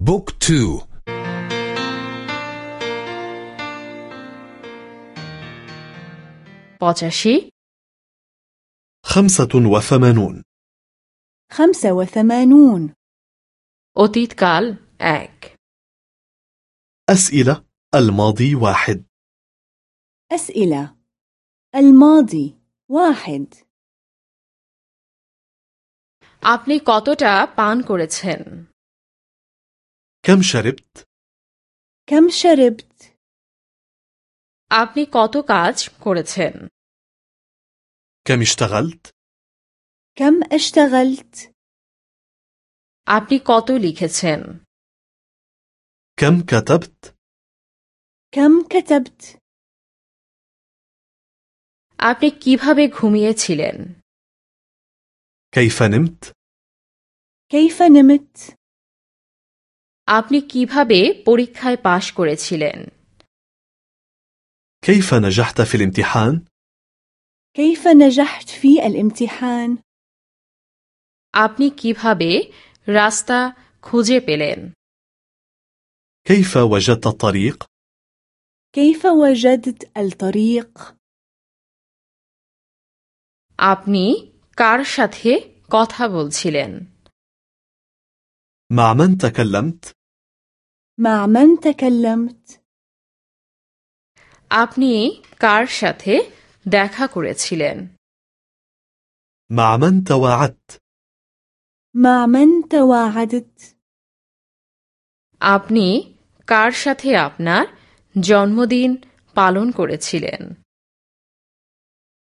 بوك تو. باتشي خمسة وثمانون. خمسة وثمانون. أوتيت كال أك أسئلة الماضي واحد. أسئلة. الماضي واحد. আপনি কতটা পান করেছেন? كم شربت؟ كم شربت؟ আপনি কত কাজ করেছেন كم اشتغلت؟ كم اشتغلت؟ আপনি কত লিখেছেন كم كتبت؟ كم كتبت؟ আপনি কিভাবে ঘুমিয়েছিলেন كيف نمت؟ كيف نمت؟ আপনি কিভাবে পরীক্ষায় পাশ করেছিলেন كيف نجحت في الامتحان؟ كيف نجحت في الامتحان؟ আপনি কিভাবে রাস্তা খুঁজে পেলেন كيف وجدت الطريق؟ كيف وجدت الطريق؟ আপনি কার সাথে কথা বলছিলেন مع من تكلمت؟ مع من تكلمت؟ আপনি কার সাথে দেখা করেছিলেন مع من تواعدت؟ مع من تواعدت؟ আপনি কার সাথে আপনার জন্মদিন পালন করেছিলেন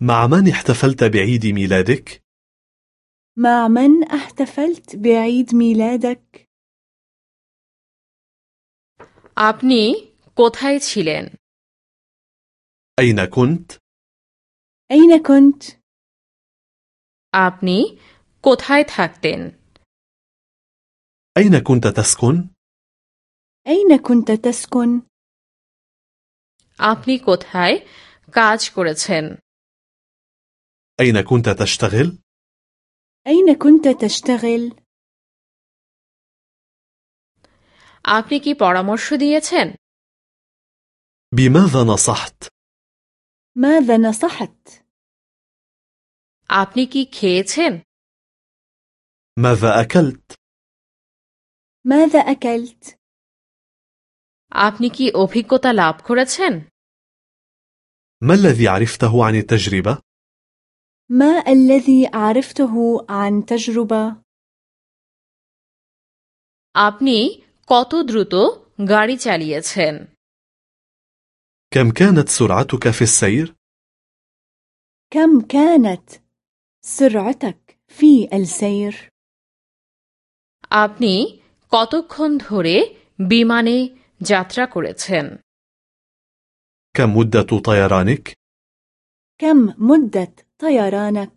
مع من احتفلت بعيد ميلادك؟ مع من احتفلت بعيد ميلادك؟ আপনি কোথায় ছিলেন أين كنت؟ أين كنت؟ আপনি কোথায় থাকতেন أين كنت تسكن؟ أين كنت تسكن؟ আপনি কোথায় কাজ করেছেন أين كنت تشتغل؟ أين كنت تشتغل؟ আপনি কি পরামর্শ দিয়েছেন بماذا نصحت؟ ماذا نصحت؟ আপনি কি খেয়েছেন ماذا أكلت؟ ماذا أكلت؟ আপনি কি অভিজ্ঞতা লাভ করেছেন ما الذي عرفته عن التجربة؟ ما الذي عرفته عن تجربة؟ আপনি কত দ্রুত গাড়ি চালিয়েছেন كم كانت سرعتك في السير؟ كم كانت سرعتك في السير؟ আপনি কতক্ষণ ধরে বিমানে যাত্রা করেছেন كم مدة طيرانك؟ كم مدة طيرانك؟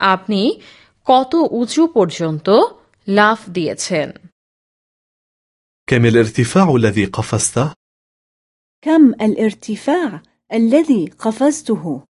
আপনি কত উঁচু পর্যন্ত লাফ দিয়েছেন كم الارتفاع الذي قفزته؟ كم الارتفاع الذي قفزته؟